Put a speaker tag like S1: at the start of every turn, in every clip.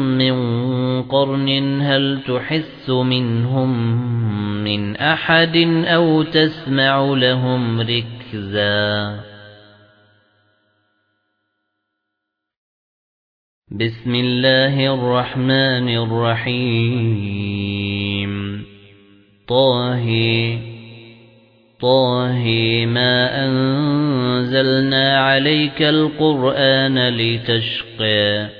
S1: مِّن قَرْنٍ هَلْ تُحِسُّ مِنْهُم مِّنْ أَحَدٍ أَوْ تَسْمَعُ لَهُمْ رِكْزًا؟ بسم الله الرحمن الرحيم. طه طه ما أنزلنا عليك القرآن لتشقى.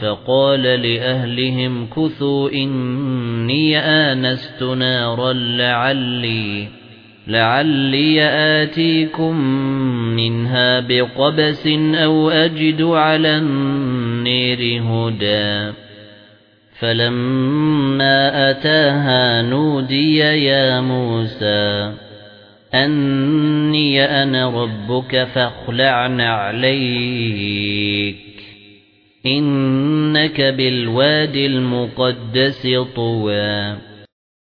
S1: فقال لأهلهم كثوا إني آنست نارا لعلي لعلي آتيكم منها بقبس أو أجد على النير هدى. فلما أتاها نودي يا موسى أني أنا ربك فاخلعن عليك. إنك بالواد المقدس طوى.